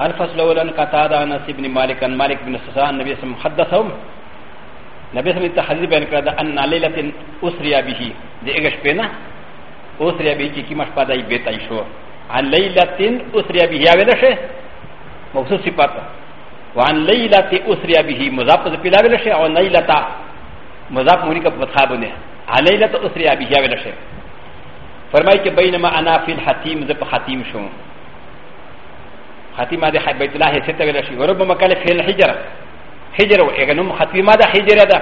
الفصل الاول قتادة انس بن مالك عن مالك بن سسان النبي صلى الله عليه وسلم نبي صلى الله عليه وسلم بيان كذا ان ليله اسري به دي ايش بينا اسري به كي مش پدای بیت ایشو عن ليله اسري به یا ولا شي موصوف صفات وعن ليله اسري به مضاف بلا ولا شي او ليله مضاف مونی کا فتحا بنے عن ليله اسري به یا ولا شي فرمای کہ بینما انا فی الحتیم ذ حتیم شوم ختیمه د بیت الله ستې ویل شي ورب مکل فعل حجر حجر و اګه نوم ختیمه د حجر ده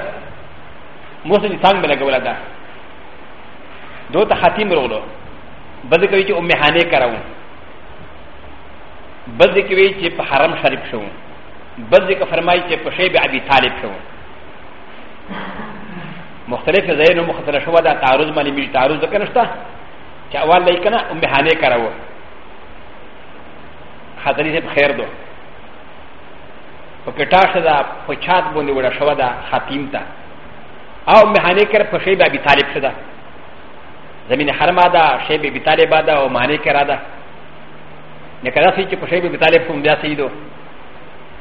موسی څنګه بل لګول ده دو ته ختیم ورولو بده کوي چې ام هانه کراو بده کوي چې په حرم شریف شو بده کوي فرمایي چې په شیب ابي طالب شو مختلف ځایونه مختلف شو دا تعرض ملي می تعرض کنه شته چې اول لای کنه ام هانه کراو خطرې دې خیر دو په پټاشه دا په چات باندې وړه شو دا خاتیم ته او میخانیکر په شی به ابي طالب شدا زمين حرما دا شی به ابي طالب دا او میخانیکر دا نه کړه چې په شی به ابي طالب کوم بیا سیدو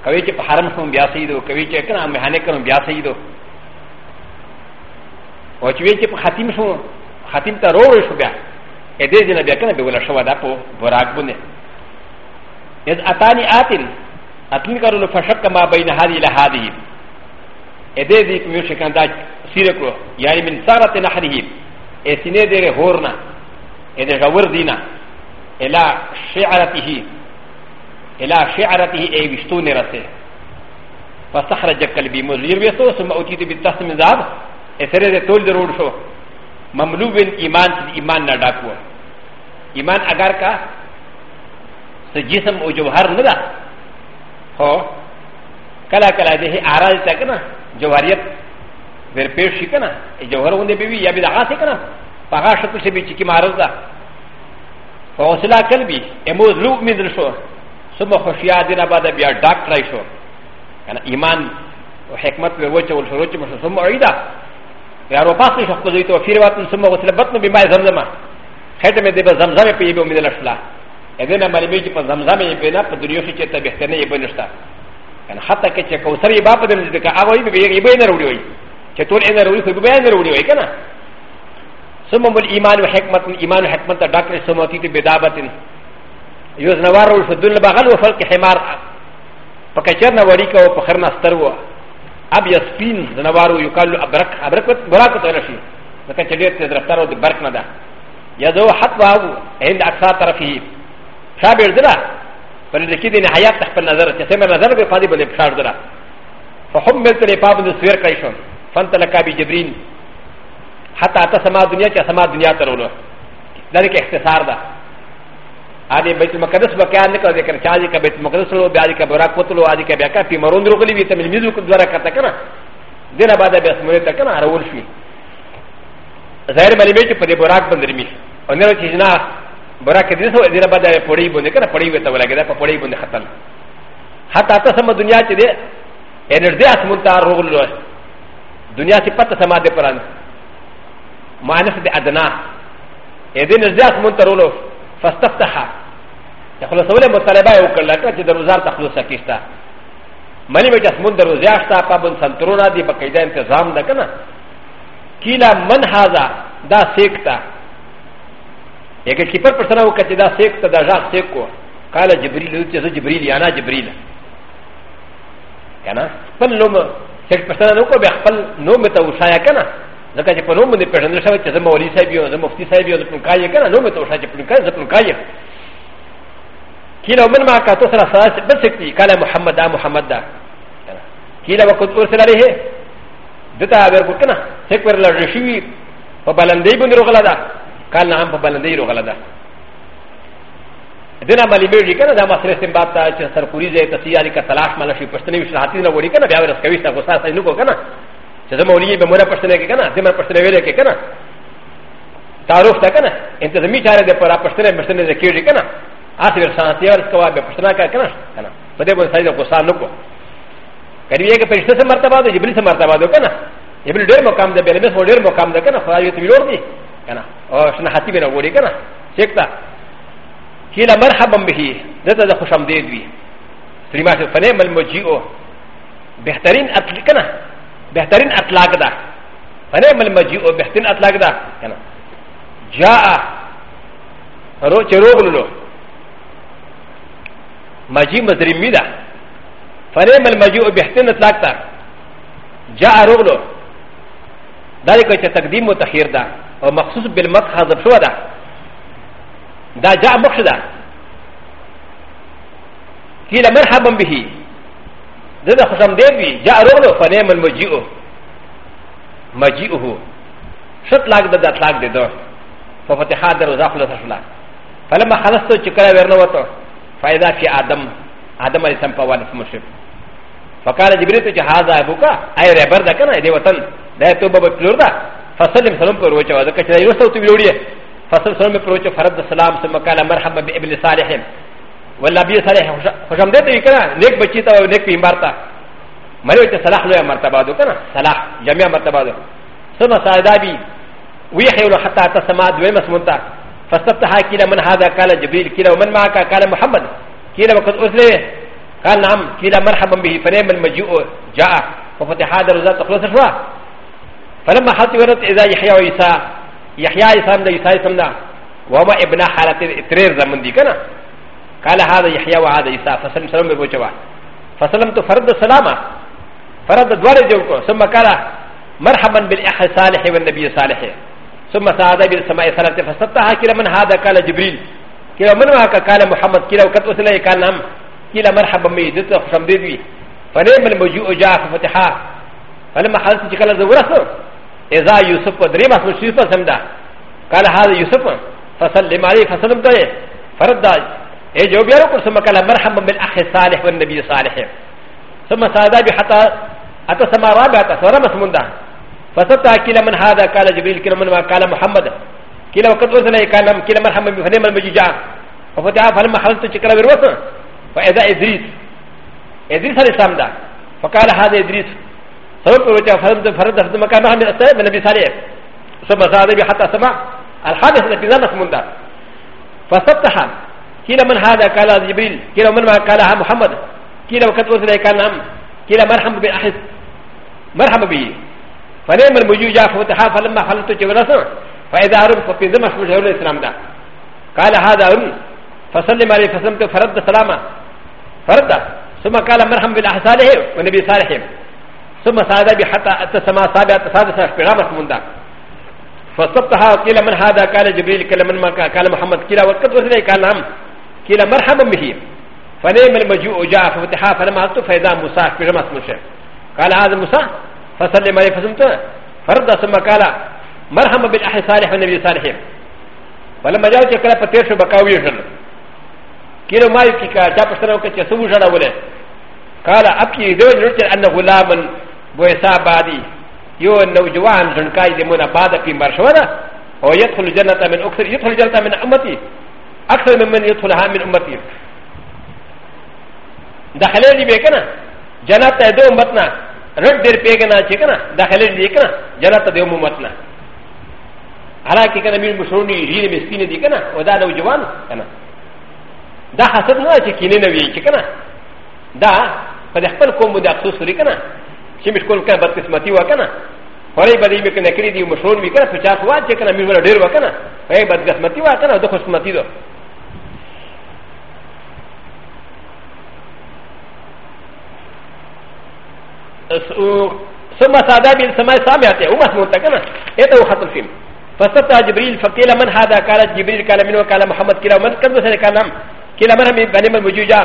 کوي چې په حرم کوم بیا سیدو کوي چې کنه میخانیکر بیا سیدو او چې وی چې په خاتیم شو خاتیم ته روړ شو بیا ا دې دې نه بیا کنه به ولا شو دا په براک باندې إذ أتاني آتن أتني كارون فشك ما بين هذه إلى هذه إذا ذيك ميوشكان دا سيركو يعني من سارة نحره إثنين دير هورنا إذا جور دينا إلى شعرته إلى شعرته أي بشتون رسه فاستخرج قلبي مزير بيسو ثم أوتيت بالدست من ذهب إثنين دير تول درور شو مملو من إيمان إيمان نداكو إيمان أغار کا س جسم او جوهر نه ده خو کله کله د اراض ته کنه جوهریت ور پیش شي کنه جوهر غوندې به وي یا به د هغه کنه په هغه شکل شي چې کی معرض ده په حوصله قلبي اموز لوب مې در شو صبح خوشیا دینه بعد بیا ډاک راي شو کنه ایمان او حکمت به وچه ول شروع چې مشه سم عیدا یا رو پاسې شخص دوی توفیر واتن سم غسل بطن به ما زمزمه خټه مې دې به زمزمه په یبه امید لشلا اذن مالي ميجي په زمزم یې په نه په دنیا کې چې ته بهتنه یې بنشتا ان حتی کې چې کوثر یې باپ دې دې کا هغه یې به یې به نه وروړي وي چې ټول یې نه وروړي خو به نه وروړي وي کنه سمم الايمان وحکمت ایمان حکمت ته ډاکټر سموتی ته بدابت یو زنوار ول فدل بغل وفلق حمار په کچر نه وړي کو په خر نه ستر وو اب یسپین زنوارو یو کالو ابرک ابرک براک ته نشي لکه چې دې ته درفتارو د برک نه ده یا ذو حتوا هند اقصا طرفه شابر درا فلذلك دين حياة تخبر نظر تسمى نظر بفادي بل بشار درا فحملت لباب السوير كيشون فانتلقى بجبرين حتى أتى سما دنيا كي سما دنيا ترولو ذلك اختصار ده هذه بيت المقدس بكيان نكر ذكر شاذي كبيت المقدس لو بيعذي كبراك وطلو هذه كبيعك في مرون رغلي بيتم الميزو كدورا كرتا كنا دين بعد بيسمونه تكنا عرول شوي ظاهر ملي بيت پدي براك بندرمي ونرى تجنا ブラケディスウェディラバダーポリブンデカポリブンデカポリブンデカタン。ハタタサマドニアチデエネルディアスムンタロールドニアチパタサマデパランマネスデアダナエディネルディアスムンタロールファスタフタハタフラソレムタレバイオクラカチドロザータフロサキスタマリメジャスムンダロザータパブンサントロナディバカイデンテザンダカナキラマンハザダセクタ ي ك ي ب ر ر س ن ا و ك ت د ا سيك تدجا سيكو قال جبريل ت ز جبريل انا جبريل كان فل نوم سيك ر س ن ا نوكو بحفل نوم توشايا كان لكن ي ق ن و م من ا ل ن ش ا و ت ز م و ل ي سابيو ز م ف ت ي سابيو ز ب ن ك ا ي كان نوم توشايا ز ب ن ك ا ي ز ب ن ك ا ي كيلو من ما كاتو سرى سرى بسكتي قال محمد دا محمد دا كيلو وكت ارسل عليه دتا ا ب ر ك ت ن ا سيكبر لرشيوي فبالندي بن رغلا دا カナンパバナディロガラダ。でなまりべりかな、だまされてんばた、チェスター、クリゼ、タシアリカ、タラシマラシ、パステネシア、ハティナ、ウォリカナ、ビアラスカウィスタ、ゴササイノコガナ。チェザモリベ、モラパステネケガナ、デマパステネケガナ。タロフタガナ、エンテザミチャレデパラパステネ、パステネケジガナ。アシルサンティアルスカワ、パステナカガナ。パデボンサイド、ゴサノコ。カリエケ、ペシテスマタバド、ジブリスマタバドガナ。ジブリデルモカム、デベレメス、ウォルモカム、デガナ、ファイト、ウィロディ。كنا او شنا حتي بنا غوري كنا شكتا كيلا مرحبا به دتا دا خوشم ديد بي سريما فنعم المجيء بهترين اطل كنا بهترين اطلاق دا فنعم المجيء بهترين اطلاق دا كنا جاء رو چروغلو مجيء مزرمي دا فنعم المجيء بهترين اطلاق دا جاء روغلو ذلك تقديم وتخير ده او مخصوص بالمت حاضر شو ده دا جاء مخش ده قيل مرحبا به ده ده خصم دين بي جاء رغلو فنعم المجيء مجيئه شط لاك ده ده اطلاق ده ده ففتحات ده رزاق لسه شلا فلما خلصتو چکره ورنوتو فإذا في آدم آدم عليه السلام فوالد مشرف فقال جبريل تو چه هذا ابوكا اي ربر ده كنا ده وطن ده تو بابا پلور ده فصلم سلم پر وچو ځکه چې یو څو ویډیو فصل سلم پر وچو فرض سلام سم کاله مرحبا بابن صالح ولا بي صالح خوشم دې ته کړه نیک بچی ته او نیک بیمار ته مری وچ صلاح له مرتبه دو کنه صلاح جميع مرتبه دو سما سعدابي وی خیلو حتا تسما دوی مسمونتا فاستفتح كلا من هذا قال جبريل كلا ومن معك قال محمد كلا وقد أزلي قال نعم كلا مرحبا به فنعم المجيء جاء وفتح هذا الرزاق تخلص الشراء فلما حتى ورد إذا يحيى وإيسى يحيى إيسى من إيسى يسمنا وما ابن حالة إترير زمن دي كنا قال هذا يحيى وهذا إيسى فسلم سلم بوجوا فسلم تفرد سلامة فرد دوار جوكو ثم قال مرحبا بالإخ صالح والنبي صالح ثم سعد بالسماء صلاة فسطها كلا من هذا قال جبريل كلا من هذا قال محمد كلا وكت وسلا قال نعم كلا مرحبا ميدت خشم ديدوي فنعم الموجوء جاء فتحا فلما حدثت كلا زورته اذا يوسف دري بس مش يوسف سمدا قال هذا يوسف فصل لما عليه فسلم كاي فرد اي جو بيرو كل سما قال مرحبا بالاخ صالح والنبي صالح ثم سادا حتى اتى سما رابع تصور مسموندا فستا كلا من هذا قال جبريل كلا من ما قال محمد كلا وقت وصل قال كلا مرحبا بفنيم المجيجا ففتح فلما خلصت شكرا بالوسط فاذا ادريس ادريس هذا سمدا فقال هذا ادريس سبب وجه فرد فرد فرد مكان مهم السبب من بسارع ثم زاد به حتى سمع الحادث الذي زاد سمندا فسبتها كلا من هذا قال جبريل كلا من ما قالها محمد كلا وقت وصل كان نعم كلا مرحبا بالأحد مرحبا به فنعم المجيء جاء فتحا فلما حلت جبرسه فإذا عرف ففي ذمة مشهور الإسلام ده قال هذا أم فسلم عليه فسلمت فرد سلامة فرد ثم قال مرحبا بالأحسانهم والنبي صالحهم ثم سادا بحتى اتى سما سابع تسادس اشبرا مسموندا فصبتها قيل من هذا قال جبريل قال من ما قال محمد قيل وقد وصل قال نعم قيل مرحبا به فنعم المجيء جاء ففتحها فلما هبت فاذا موسى اشبرا مسموشا قال هذا موسى فسلم عليه فسمت فرد ثم قال مرحبا بالاخ صالح والنبي صالح فلما جاءت قال فتيش بكاوي جن قيل ما يكفيك جاء فسلم كتشا ولا قال ابكي زوج رجل ان غلاما بويسا بادي يو نوجوان زنكاي دمونا بادا في مرشوانا او يدخل الجنة من أكثر يدخل الجنة من أمتي أكثر من من يدخلها من أمتي دخلني بكنا جنات دو أمتنا رد دير بيكنا چكنا دخلني بكنا جنات دو أمتنا حالانکہ کنا میر مسرونی رین مسکین دی کنا و دا نوجوان کنا دا حسد نه چې کینه نه وی چې کنه دا په خپل قوم د افسوس لري کنه چې مې کول کنه بدقسمتي وکنه هرې بدې مې کنه کړې دي مشهور مې کنه 50 واټ چې کنه مې ولا ډېر وکنه هې بدقسمتي وکنه د خوشمتي دو ثم سادا بن سماء سامعته وما سمعت كنا هذا هو خط الفيلم فاستفتح جبريل فقيل من هذا قال جبريل قال منه قال محمد كلا ومن كذب سنة كلام كلا من هم بني من وجوجا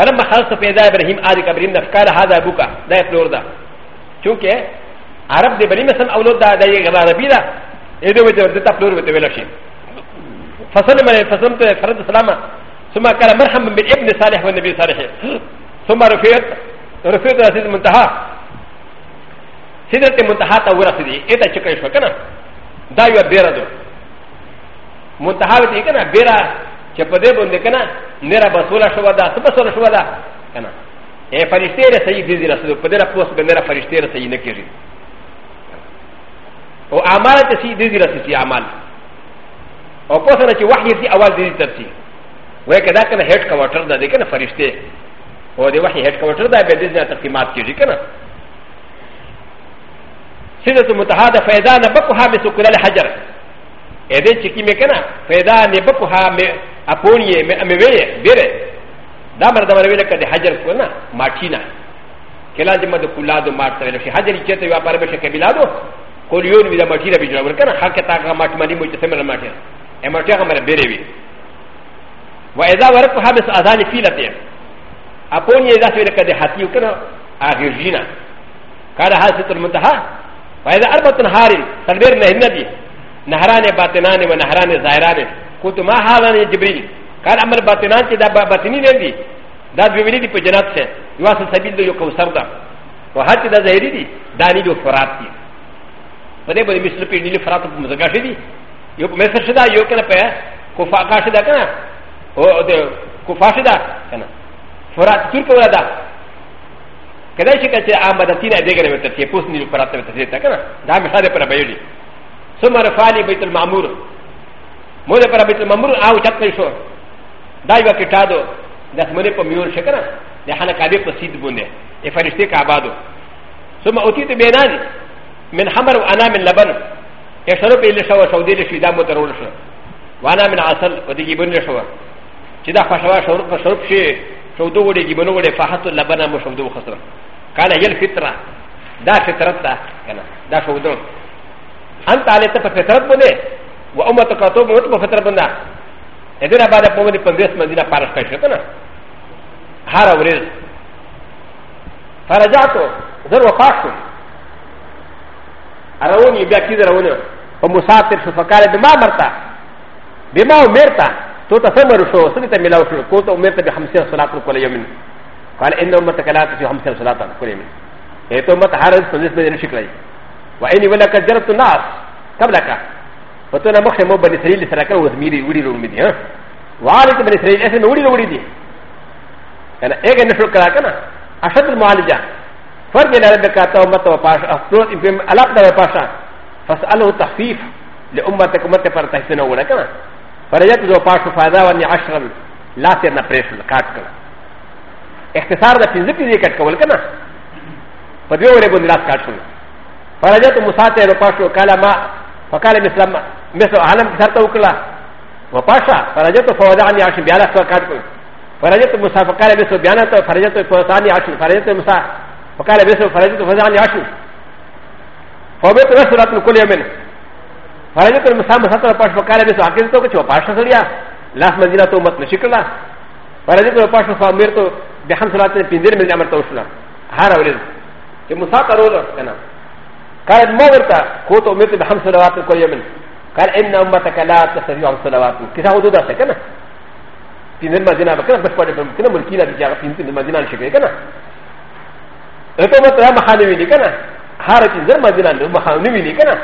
فلما خلصت پیدا ابراهیم آدی کبرین نفکار هذا ابوکا دا پلور دا چونکه عرب دی بنی مثلا اولاد دا دا یې عربی دا اې دوی ته ورته پلور وته ویل شي فصل مې فصل ته فرد سلامه ثم قال مرحبا بالابن صالح والنبي صالح ثم رفعت رفعت رسید منتهى سیدرت منتهى ته ورسېدی اته چکه شو کنه دا یو بیره دو منتهى دې کنه بیره چې په دې باندې کنه نره بسوله شو دا څه بسوله شو دا کنه اے فرشتي را صحیح دي رسول په دې را پوس به نره فرشتي را صحیح نه کیږي او اعمال ته صحیح دي رسول سي اعمال او پوس نه چې وحي دي اول دي ترتي وای کدا کنه هډ کوارټر دا دي کنه فرشتي او دې وحي هډ کوارټر دا به دې نه تقسیمات کیږي کنه سیدت متحاده فیضان بکوها بسکرال حجر اې دې چې کیمه کنه فیضان بکوها اپون یې مې وې بیره دا مردا ور ویل کده حجر کو نه ماټینا کله دې مده کولادو ماټ ته ویل شي حجر چې ته واپر به شي کبیلادو کولیون وی دا ماټینا به جوړ کنه حق ته هغه ماټ مانی مو چې سمره ماټه ا ماټه هغه مر بیره وی و اذا ورق حبس اذان فیلته اپون یې دا ویل کده حتیو کنه هغه جینا قال حاسه المنتهى فاذا اربعه هارين تنبير نهنبي نهران باطنان ونهران ظاهران كنت ما حالا جبريل قال أمر باتنان كي دا باتنين دي دا دويني دي بجنات سن يواصل سبيل دو يقو سردا وهات دا زهري دي داني دو فرات دي فده بده مثل پی نیلی فرات پا مزگا شدی یو پا مصر شدا یو کنا پا کفا کا شدا کنا کفا شدا کنا فرات تور کولا دا کدا چې کچې آمدتین دګره وتې پوس نیل فرات وتې تا کنا دا مثال پر بیړي ثم رفع لي بيت المعمور モデパラビトマムアウチャプリショーダイバキタドダスモデパミューシェカナダハナカビプシドブンデエファリスティカバドソマオティティベナニメンハマルアナメンラバンエシャロペリシャワシャウディリシダモトローシャワナメンアサルウディギブンデシャワチダファシャワシャウシャウシャウドウディギブンウディファハトラバナムシャウドウハサラカナヤルフィトラダシェタラタダシャウドウアンタレタフェタラブネ و أ م ت ك ت و ب و ت ب فتره بنا اذن بعد قوم القدس مدينه فارس كشتنا هارا وريز فرجعت ذر وفاقت اروني بياكي ذرونه ومسافر شفقال بما مرتا بما مرتا توتا سمر شو سنتا ملاو شو كوتا مرتا بخمسين صلاه كل يوم قال ان امتك لا تسوي خمسين صلاه كل يوم ايتو مت هارا القدس مدينه شكلي واني ولك جربت الناس قبلك و ت ن ا مخشى مو بني سريل سرقا وزميري ولي رومي دي وعليك بني سريل اسم ولي رومي دي انا ايجا نشر كراكنا اشد المعالجه فرد الى ربك تومت وقاش افراد ابن الاقدى وقاشا فساله تخفيف لامتك متى فرتحسن ولكنا فرجت وقاش فاذا وني عشرا لا سيرنا بريشن كاتكنا اختصار ده في ذكر ذكر كولكنا فدوي وريبون لاس كاتشون فرجت مساتي وقاش وكالما فقال مثل مثل عالم كثرت وكلا وقاشا فرجت فوضعني عشان بيانا فكاتكم فرجت موسى فقال مثل بيانا فرجت فوضعني عشان فرجت موسى فقال مثل فرجت فوضعني عشان فبيت رسولات كل يوم فرجت موسى مسطر فاش فقال مثل عقلتو كتو فاشا سريا لاس مدينة تو مت نشكلا فرجت فاش فاميرتو بحمسلات بندير من الامر توشلا هارا ولد كمساطر ولد كنا قال الموتى كنت امرت بخمس صلوات كل يوم قال ان امتك لا تستطيع خمس صلوات كذا هو دودا سكنه في المدينه بكره بس قد ممكن ملكينا بجاه في المدينه الشكل كنا رتوبه ما خانوي لي كنا هارك زر مدينه ما خانوي لي كنا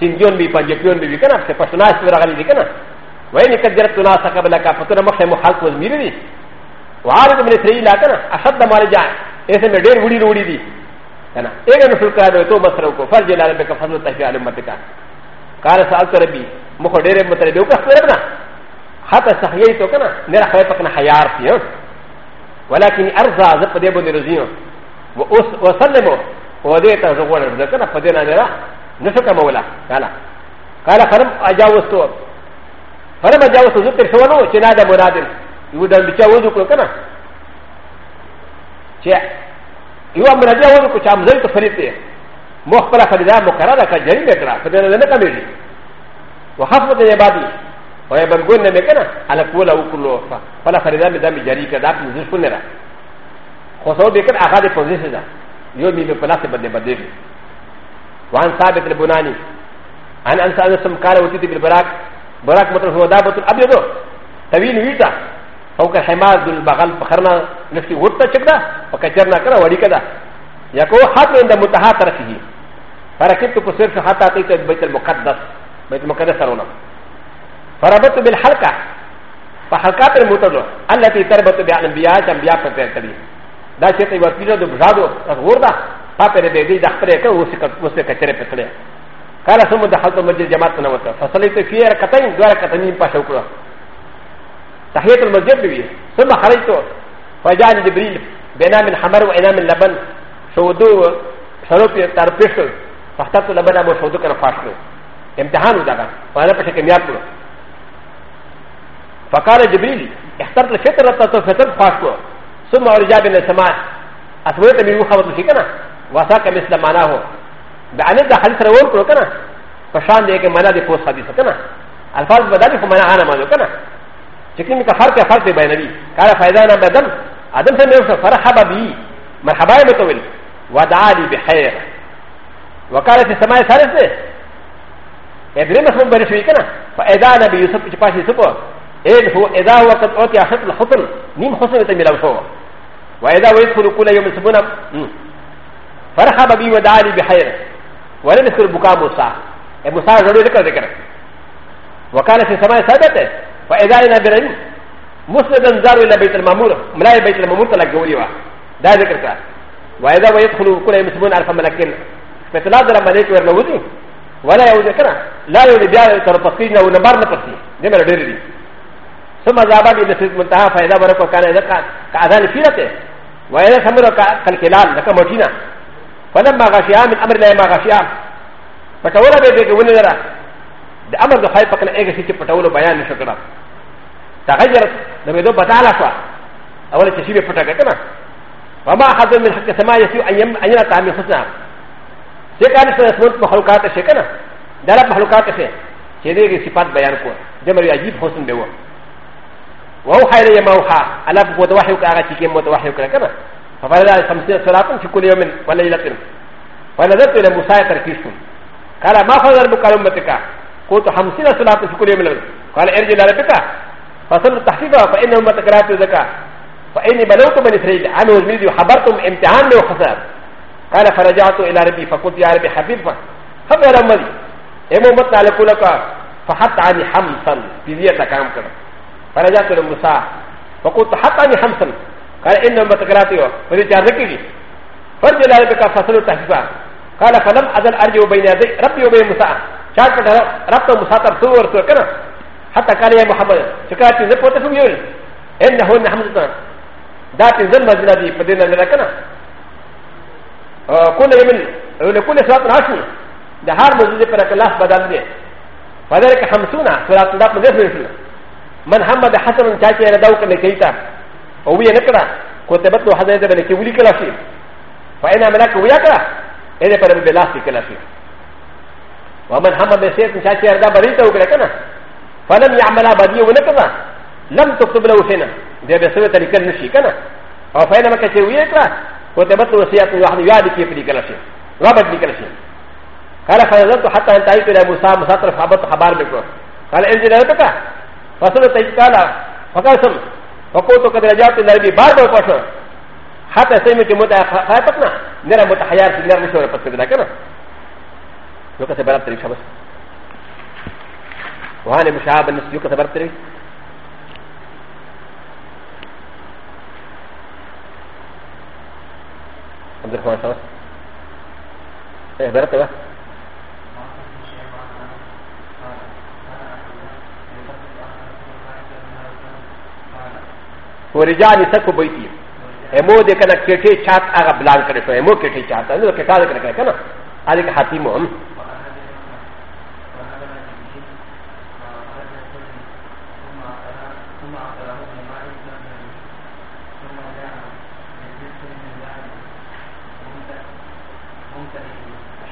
سنجون بي پنجپيون بي كنا سے پسناس ورغلي لي كنا وين كدرت تناسا قبل کا فطر مخ مخالف وزميري وعارض من اسرائيل كنا اشد ما رجع ایسے میں ڈیر وڑی روڑی دی كان اين الفلكان وتوبه سرقوا فرجل على بك فضل تشفي على امتك قال سالت ربي مخدر متربي وكسرنا حتى سحييت وكنا نرى خيطقنا حيارتي ولكن ارضى زق ديبو نرزيو وسلموا وديت زغور زكنا فدينا نرى نسك مولا قال قال فلم اجاوزت فلم اجاوزت زكر شوانو شنادى منادل يودى بشاوزك وكنا チェ یو امر دی او کو چا مزل ته فرید دی مخبر فردا مقرره کا جری نکړه په دې نه کمېږي وخفت عبادی او ابن ګون نه کنه على قول او کلو فلا فردا می دم جری کړه په دې څه نه خو سو به کړه هغه دې پوزیشن ده یو می په لاس باندې باندې وان ثابت البناني ان انسان سم کار وتی دی بالبراک براک مطلب هو دا بتل ابيض طويل ویتا او که حماد البغل فخرنا نفسي غرطة شكدا وكترنا كنا وريكدا يكو حتى عند متها طرفه فركبت قصير شو حتى أتيت البيت المقدس بيت المقدس سرونا فربطت بالحلقة فحلقات المتدرة التي تربط بها الأنبياء الأنبياء فتنتبه دا شيء تبغى تيجي دو بجادو غرطة فاتر بيدي دختره كه وسك وسك كتير بتله قال ثم دخلت مسجد جماعتنا وصلت فيه ركعتين دو ركعتين باشوكرا تحيه المسجد بي ثم خرجت فجاءني جبريل بنام الحمر وانام اللبن شودو شروطي تربيش فاخترت لبن ابو شودو كان فاشل امتحان ودغا وانا بشكل مياكل فقال جبريل اخترت الفطرة فطرت فاشل ثم ارجع بين السماء اثبت من مخبط شكنا وساك مثل معناه بأن دخلت رول كنا فشان ديك معنى دي فوز حديث كنا الفاظ بدل فمعنى انا معنى كنا ه هناك فرق فرق بين النبي قال فاذا انا بدم ادم سمع فرحب بي مرحبا يا متول ا لي بخير وقال في السماء ثالثه ادري مسلم بني شويكنا فاذا انا بيوسف بشباشي سبو اذ إيه، هو اذا هو قد اوتي حسن الحسن نيم حسن تميل الفور واذا ل كل يوم سبونا فرحب بي ودعا لي بخير ولم يذكر بكاء موسى إيه، موسى رجل ذكر ذكر وقال في السماء ثابته فاذا لنا برين مسندا زاروا الى بيت المامور ملاي بيت المامور تلقوا لي دا ذكر كان واذا ويدخل كل مسلمون الف ملكين فتناظر ملك ورلوزي ولا يوجد كنا لا يوجد بيع ترطقين او نمر نطقي نمر ديري ثم ذهب الى المنتهى فاذا بركوا كان اذا كاذان فيرته واذا سمر كالكلال لك مدينه فلما غشيا من امر لا ما غشيا فتولى بيتك ونذره د امر د خای پکله هغه چې پټولو بیان نشو کړه تغیر د مې دوه بتاله شو اول چې شی پټه کړه وما حد من حق سما يسيو ايام ايام تامي حسنا سيكان سر اسمت مخلوقات شكنا دار مخلوقات سے چهره کی صفات بیان کو جمع عجیب حسن دیو وو خیر یما وها الا متوحی کا چی کی متوحی کر کنا فبردا سمسی صلاتن فی کل یوم و لیلۃ ونذرت الى موسی ترکیشن قال ما فضل بکرمتک قلت خمسين صلاة في كل قال ارجع إلى ربك فصلت تحقيقها فإنهم تكرهت زكاة فإني بلوت من إسرائيل أنا وزميلي وخبرتهم امتحان وخسر قال فرجعت إلى ربي فقلت يا ربي حبيبك خبر أمري إمام مطلع لك فحط عني حمصا في زيادة كلام كده فرجعت إلى موسى فقلت حط عني حمصا قال إنهم تكرهت فرجع ذكري فرجع إلى فصلت تحقيقها قال فلم أزل أرجو بين ربي وبين موسى チャークがラットムサタプトウォルトカナハタカリアムハマルチカチズポテフミュールエンナホンハムズナダチズンマズナディプディナメラカナコネミルウレコネサタナシュンダハムズディプラカラスバダンディファレカハムスナフラトダプデフィルマンハマダハサンチャチアラダウカネケイタウィエネカラコテバトハザディブレキウリカラシファエナメラカウィアカラエレパラムベラシカラシ ومن هم بسيط شاشي اردا بريتا وكركنا فلم يعمل بدي ونكذا لم تكتب له سنه دي بسوي تلك النشي كنا او فانا ما كتبوية كلا وتبت وسيات واحد يادي كيف دي كلا شيء رابط دي كلا شيء قال فنزلت حتى انتهيت الى موسى موسى طرف حبط خبار بكو قال انزل لك فصلت قال فقال سم فقلت قد رجعت الى ربي بار بار قصر حتى سيمت متى خاطبنا نرى متحيار في نرى مشورة قد كنا يوكا سبرا تريد شبس وهاني مشعب النس يوكا سبرا تريد عبد الرحمن شبس ايه برت بس ورجال سكو بيتي امو دي كنا كيتي شات اغا بلان كريتو امو كيتي شات انا كيتال كنا كنا عليك حاتيمو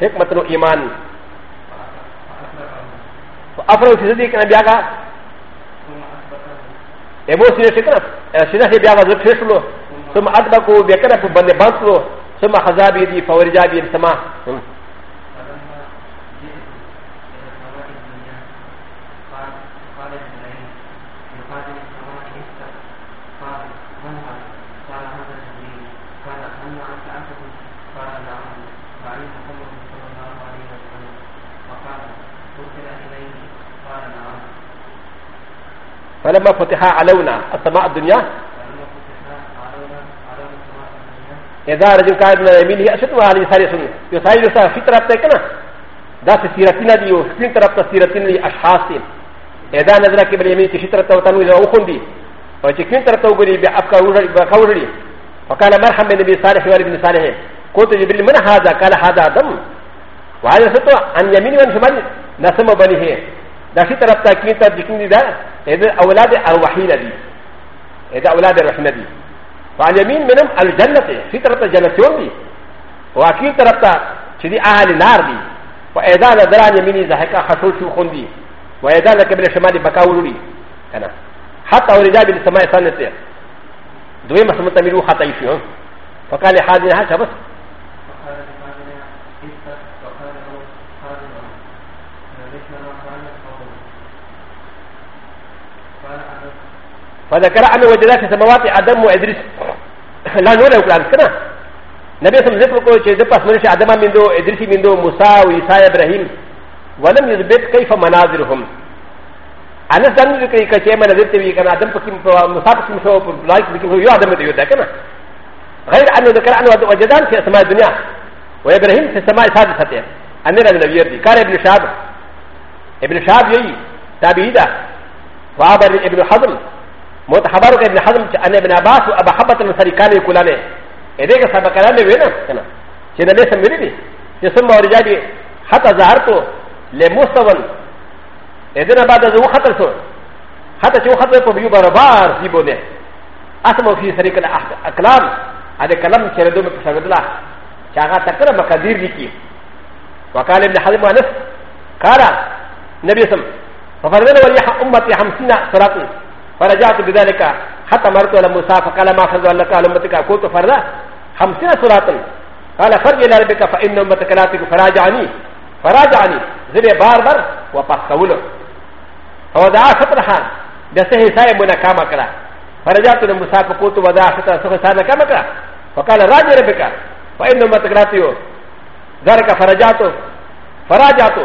حكمة وإيمان فأفرغ في صديق أنا بيعها ابو سيدي شكرا سيدي بيعها زوج شكله ثم أدبكوا بيكنا في بند بانسلو ثم خزابي دي فورجابي السماء فلما فتح علونا السماء الدنيا إذا رجل كان من يمينه أشدها على يسار يسون يسار يسار في طرف تكنا دا سيرتنا دي وفين طرف تسيرتنا دي أشخاص دي إذا نزل كبر يمين كشي طرف توتنو إذا أخون دي وشكين طرف توقري بأفكاروري فقال مرحبا بالنبي صالح وابن صالح قلت جبريل من هذا قال هذا دم وهذا عن يمين شمال بنيه だしからたきたじきにだ、えで、あわらであわひなり、えで、あわらでらひなり。ファイアミン、メナム、アルジャナティ、シタラタジャナチョウディ、ワキタラタ、チリアーリナーディ、ファエダーラダラミニザヘカハソシュウンディ、ファエダーラケブレシマディバカウリ、ハタウリダビルサマイサネティ、ドウェマスムタミルハタイシュウン、ファカレハディナハシャバス。أ ن و وذكر أنه وجد في السماوات آدم وإدريس لا نور القرآن كنا نبي صلى الله عليه وسلم يقول إذا بس منش آدم من دو إدريس من دو موسى وإيسا إبراهيم ولم يثبت كيف مناظرهم أنا سألني ذكر كشيء من نظرت به كان آدم بكم موسى بكم شو بلايك بكم هو آدم ده يودا كنا غير أنه ذكر أنه وجدان في السماء الدنيا وإبراهيم في السماء السادسة أنا لا نبي يردي كار ابن شاب ابن شاب يجي تابعي ده وعبر ابن حضر متحبر ابن حزم ان ابن عباس وابا حبت المسركان يقولان اذا سبق كلام وين انا شنو ليس مريدي يسمى ورجالي حتى ظهرت لمستوى اذا بعد ذو خطر سو حتى شو خطر تو بيو بربار في بونه اسمع في سريك الاكلام هذا كلام شردو بسبب الله شاغا تكرم مقادير لكي وقال ابن حزم انس قال نبي سم ففرمنا وليح امتي خمسين صراطي فرجعت بذلك حتى مرت على موسى فقال ما خذ لك على امتك كنت فردا خمسين صلاة قال خرج الى ربك فان امتك لا تك فراجعني فراجعني زي بار بار وقصوله فودع فترها بسهي سايب ونكام كلا فرجعت لموسى فقلت ودع فترة سهي نكام كلا فقال راج ربك فان امتك لا تيو ذلك فرجعت فراجعت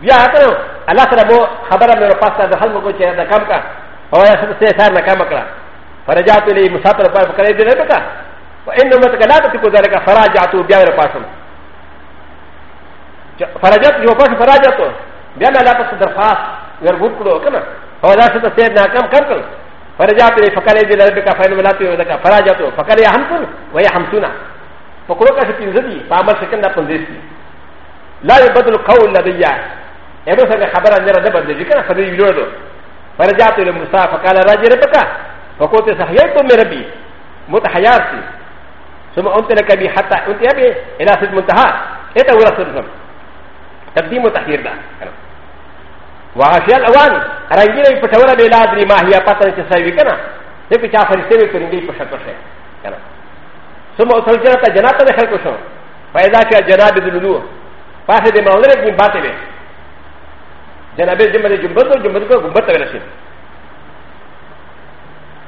بیا ته الله سره مو خبره مې ورپاسه د خلکو کو چې دا کم کا او یا ستا سار نکام کړه فرجعت الی مسافر پر فکر دې نه پکا و انما تکلات کو ذلک فراجعت بیا ور پاسم فرجعت یو پاس فراجعت بیا نه لا پس درخواست ور ګور کړو کنه او دا ستا سیر ناکام کړل فرجعت الی فکر دې نه پکا فین ولات یو دکا فراجعت فکر یا همسن و یا همسنا پکړو کا سپین زدی پامل سکند پندیس لا يبدل قول لديا ابو سنه خبره نه ده بدل ذکر فدی ویلو فرجعت الى موسى فقال راجي ربك فقلت سحييت من ربي متحياتي ثم انطلق بي حتى انت ابي الى سد منتهى اتى ورا سلسم تقديم وتحيير ده وعشي الاوان رنجينا يفتولا بلا ادري ما هي قطن تساوي كنا لكن جاء فريسيوي ترنجي يفتولا ثم اوصل جنات جنات دخل كشو فاذا كان جنات ذلولو فاخذ ما ولد من باطله جنابه جمعه جمبت و جمبت کو گمبت ورسید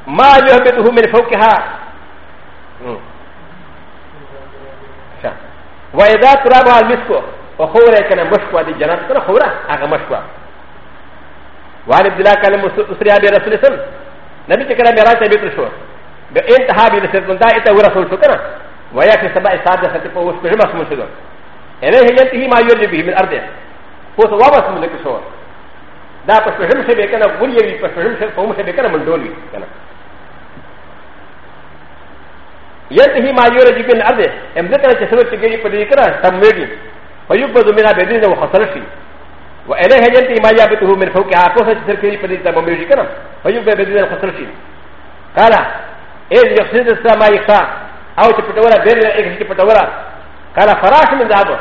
ما يهبطه من فوقها وإذا ترابها المسك وخورة كان مشكوى دي جنات كان خورة أغا مشكوى وعن عبد الله كان مسري أبي رسول الله نبي تكرا ميراج نبي ترشوى بإنتها بي رسول الله إتا ورسول شكرا وياك سبع سادة ستفو وشبه مسمون شدو إليه ينتهي ما يرجي به من أرضه هو سوابس من لك شوى だパシュルシェベカナ、ウリエビパシュルシェフォームシェベカナ、マンドリカナ。やってひまよりじびんあれ、えんぜかなちそれちげりぷりから、たむり。ファユブズミナベディのハサルシー。わえらへんてまやべとめるほか、あこさちせきりぷりたもみじかな。ファユブベディのハサルシー。から、えいよせずさまいか、あうちぷたわら、べれえきぷたわら。から、ファラシミンダーボ。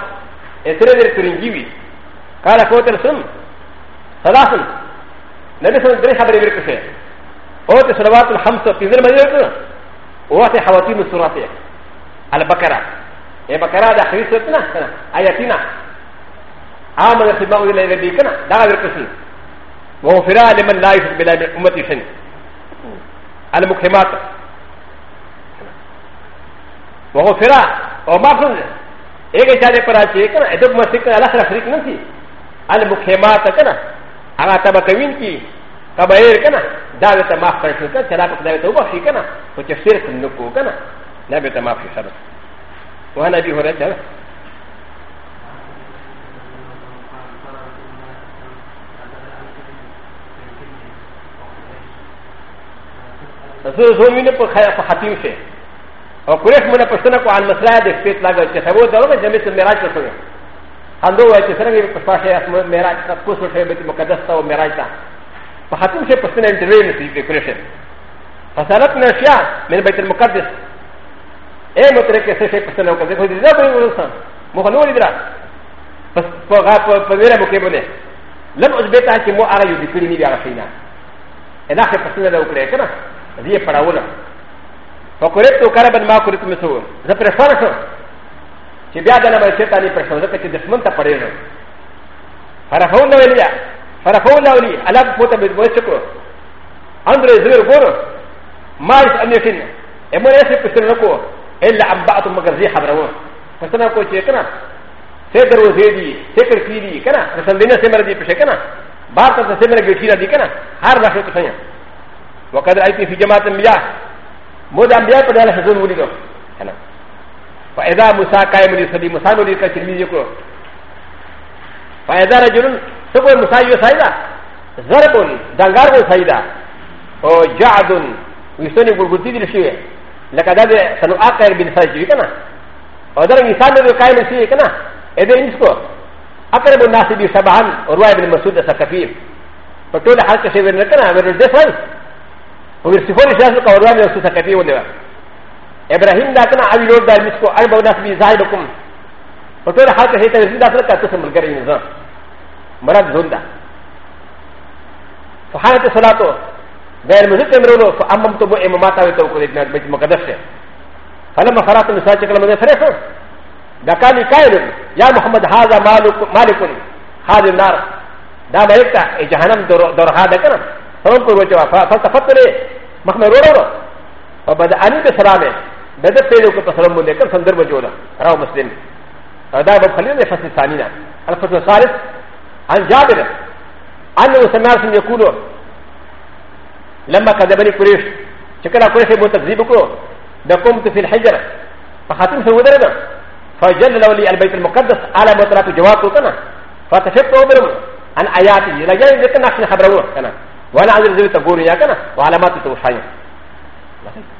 えせれでくりんぎび。から、フォーテルソン。سلاسل نبي سلام دري ل بركسي او تسلوات الخمسة في ذل مدينة وواتي حواتيم السوراتي البكرة اي بكرة دا خريص رتنا آياتنا آمن سباق إلى ربيكنا دا بركسي وغفراء لمن لا يشرك بلا أمتي سن المكرمات وغفراء وما فرنزل ایک چارے پر آ چاہیے ادب مسجد م اللہ شریک نہیں تھی المکھے ماں تک نا هغه تبه کوین کی تبه یې کنه دا به ته معاف کړی کنه چې دا په خدای ته وبخښي کنه خو چې شرک نه کو کنه نه به ته معاف شي سره وانا به هره زه زوم نه په خیر په ختم شي او قریش مونږ پښتنه کو ان مسله د استیت لاګل چې سبو درو به جمعیت میراث څه ان دوه چې څنګه په پښه اسمان معراج ته کوڅو شی بیت مقدس ته او معراج ته په خاتم شی په سینه انټرویو نشي ډیکوریشن فصلت نشیا من بیت المقدس اے مترکه څه شی په سینه او کده خو دې نه کوي ورسره مخ نور درا پس په غا په ویره مو کې بونه لم اثبت چې مو اره یو ذکر نه دی هغه شینا ادا که په سینه وکړه کنه دې پړاوله فقرت کربن ما کرت مسو زه پرې فرښت چې بیا دنه به چېرته نه پرېښو ځکه چې دښمن ته پرېږو فرفون نه ویلیا فرفون نه ویلي الله پوته به وڅ کړو اندر زر ګورو مارس انیتین امر ایسې پسنه نکو الا ان بعض مگر زی خبرو پسنه کو چې کنه سې دروځې دي سې کړ کړی دي کنه رسل دینه سمر دي پښه کنه بار ته سمر ګټی را دي کنه هر راشه ته څنګه وقد ايتي في جماعه الانبياء مو د انبياء په ډول حضور ولیدو کنه فاذا موسى قائم لسبي موسى نو لك تلميذ کو فاذا رجل سبو موسى يو سايدا ضرب دنگار و سايدا او جعد ويستني گلگلتی دل شي لك داد سنو اقر بن ساجي کنا او در مثال نو قائم سي کنا اذا انس کو اقرب الناس بي سبحان رواه ابن مسعود الثقفي فطول حال كشي ورنكنا ورد سال ويرسفون الشاشه قوروان يوسف الثقفي ونبا ابراهيم دا کنه اوی لور دا مسکو اربع ناس بي زائدكم په ټول حال کې ته زنده سره تاسو سمون کوي نه مراد زنده فحالت صلاتو غیر مزت امرولو فامم تو بو امامات او تو کو دې بیت مقدس سے فلما خرات مساج کلم دې سره خو دا کالی قائل یا محمد هاذا مالک مالک هاذا النار دا بیت جهنم درها ده کنه فهم کو وچوا فتفتره محمد ورو ورو فبدا ان بسلامه ب د ان ي ل و ك تسلم و ان يكون هناك سندر مجولا راو مسلم هذا ابو خليل الفصل الثاني الفصل الثالث عن جابر انه سمع سن يقول لما كذبني قريش شكرا قريش ب ت ك ذ ي ب ك ر دقمت في الحجر ان يكون هناك له لي البيت المقدس على مطلق جواب وطنا فتشفت وبرم عن اياتي لجاي ذكرنا احنا خبروه انا وانا عن الزبده قولي يا كنا وعلامات توحيه